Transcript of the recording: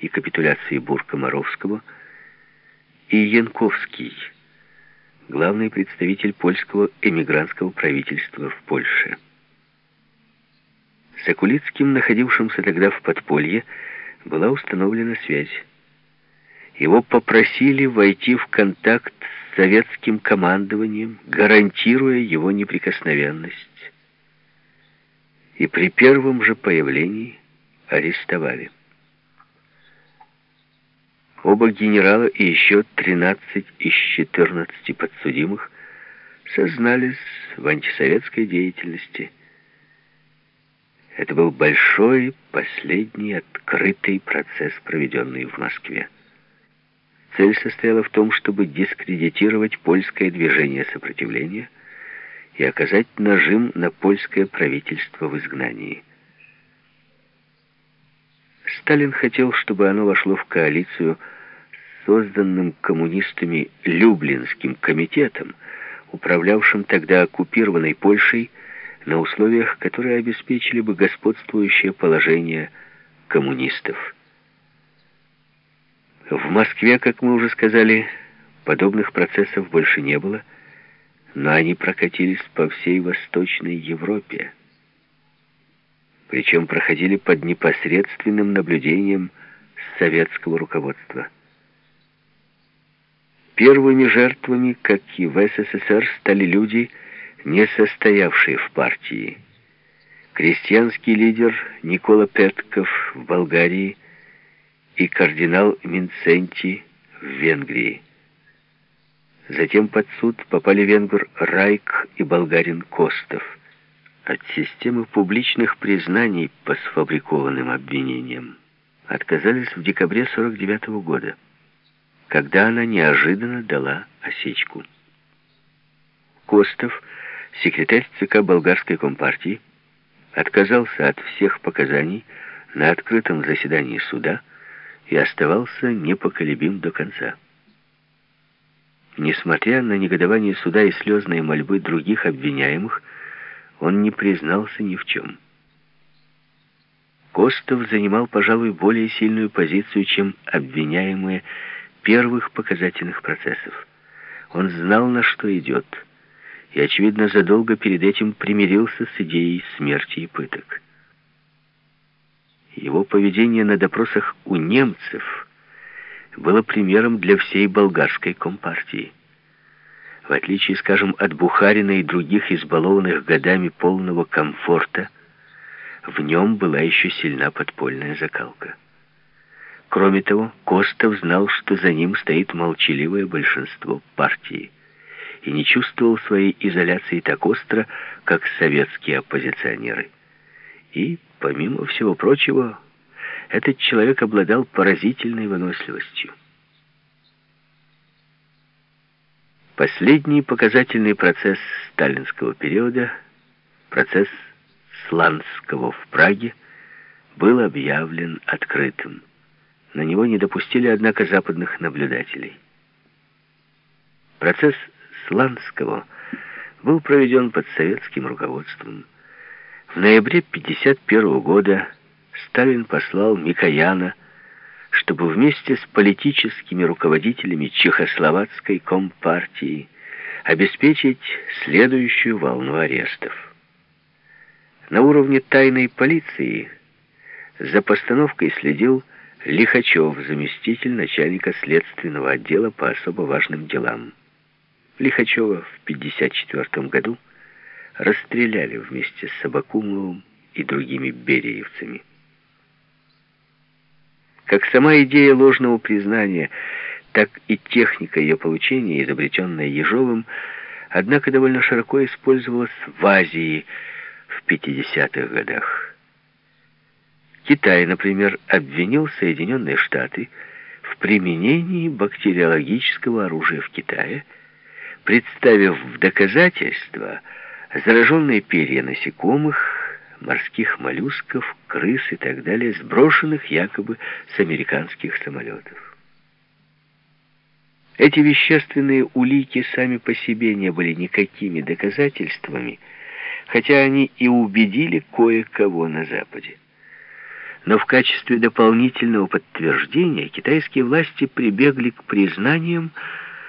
и капитуляции Бурка-Моровского, и Янковский, главный представитель польского эмигрантского правительства в Польше. С Акулицким, находившимся тогда в подполье, была установлена связь. Его попросили войти в контакт с советским командованием, гарантируя его неприкосновенность. И при первом же появлении арестовали. Оба генерала и еще 13 из 14 подсудимых сознались в антисоветской деятельности. Это был большой, последний, открытый процесс, проведенный в Москве. Цель состояла в том, чтобы дискредитировать польское движение сопротивления и оказать нажим на польское правительство в изгнании. Сталин хотел, чтобы оно вошло в коалицию с созданным коммунистами Люблинским комитетом, управлявшим тогда оккупированной Польшей на условиях, которые обеспечили бы господствующее положение коммунистов. В Москве, как мы уже сказали, подобных процессов больше не было, но они прокатились по всей Восточной Европе. Причем проходили под непосредственным наблюдением советского руководства. Первыми жертвами, как и в СССР, стали люди, не состоявшие в партии. Крестьянский лидер Никола Петков в Болгарии – и кардинал Минценти в Венгрии. Затем под суд попали венгр Райк и болгарин Костов. От системы публичных признаний по сфабрикованным обвинениям отказались в декабре 49 -го года, когда она неожиданно дала осечку. Костов, секретарь ЦК болгарской компартии, отказался от всех показаний на открытом заседании суда, и оставался непоколебим до конца. Несмотря на негодование суда и слезные мольбы других обвиняемых, он не признался ни в чем. Костов занимал, пожалуй, более сильную позицию, чем обвиняемые первых показательных процессов. Он знал, на что идет, и, очевидно, задолго перед этим примирился с идеей смерти и пыток. Его поведение на допросах у немцев было примером для всей болгарской компартии. В отличие, скажем, от Бухарина и других избалованных годами полного комфорта, в нем была еще сильна подпольная закалка. Кроме того, Костов знал, что за ним стоит молчаливое большинство партии и не чувствовал своей изоляции так остро, как советские оппозиционеры. И Помимо всего прочего, этот человек обладал поразительной выносливостью. Последний показательный процесс сталинского периода, процесс Сланского в Праге, был объявлен открытым. На него не допустили, однако, западных наблюдателей. Процесс Сланского был проведен под советским руководством. В ноябре 1951 года Сталин послал Микояна, чтобы вместе с политическими руководителями Чехословацкой компартии обеспечить следующую волну арестов. На уровне тайной полиции за постановкой следил Лихачев, заместитель начальника следственного отдела по особо важным делам. Лихачева в 1954 году расстреляли вместе с Собакумовым и другими бериевцами. Как сама идея ложного признания, так и техника ее получения, изобретенная Ежовым, однако довольно широко использовалась в Азии в 50-х годах. Китай, например, обвинил Соединенные Штаты в применении бактериологического оружия в Китае, представив в доказательство – зараженные перья насекомых, морских моллюсков, крыс и так далее, сброшенных якобы с американских самолетов. Эти вещественные улики сами по себе не были никакими доказательствами, хотя они и убедили кое-кого на Западе. Но в качестве дополнительного подтверждения китайские власти прибегли к признаниям,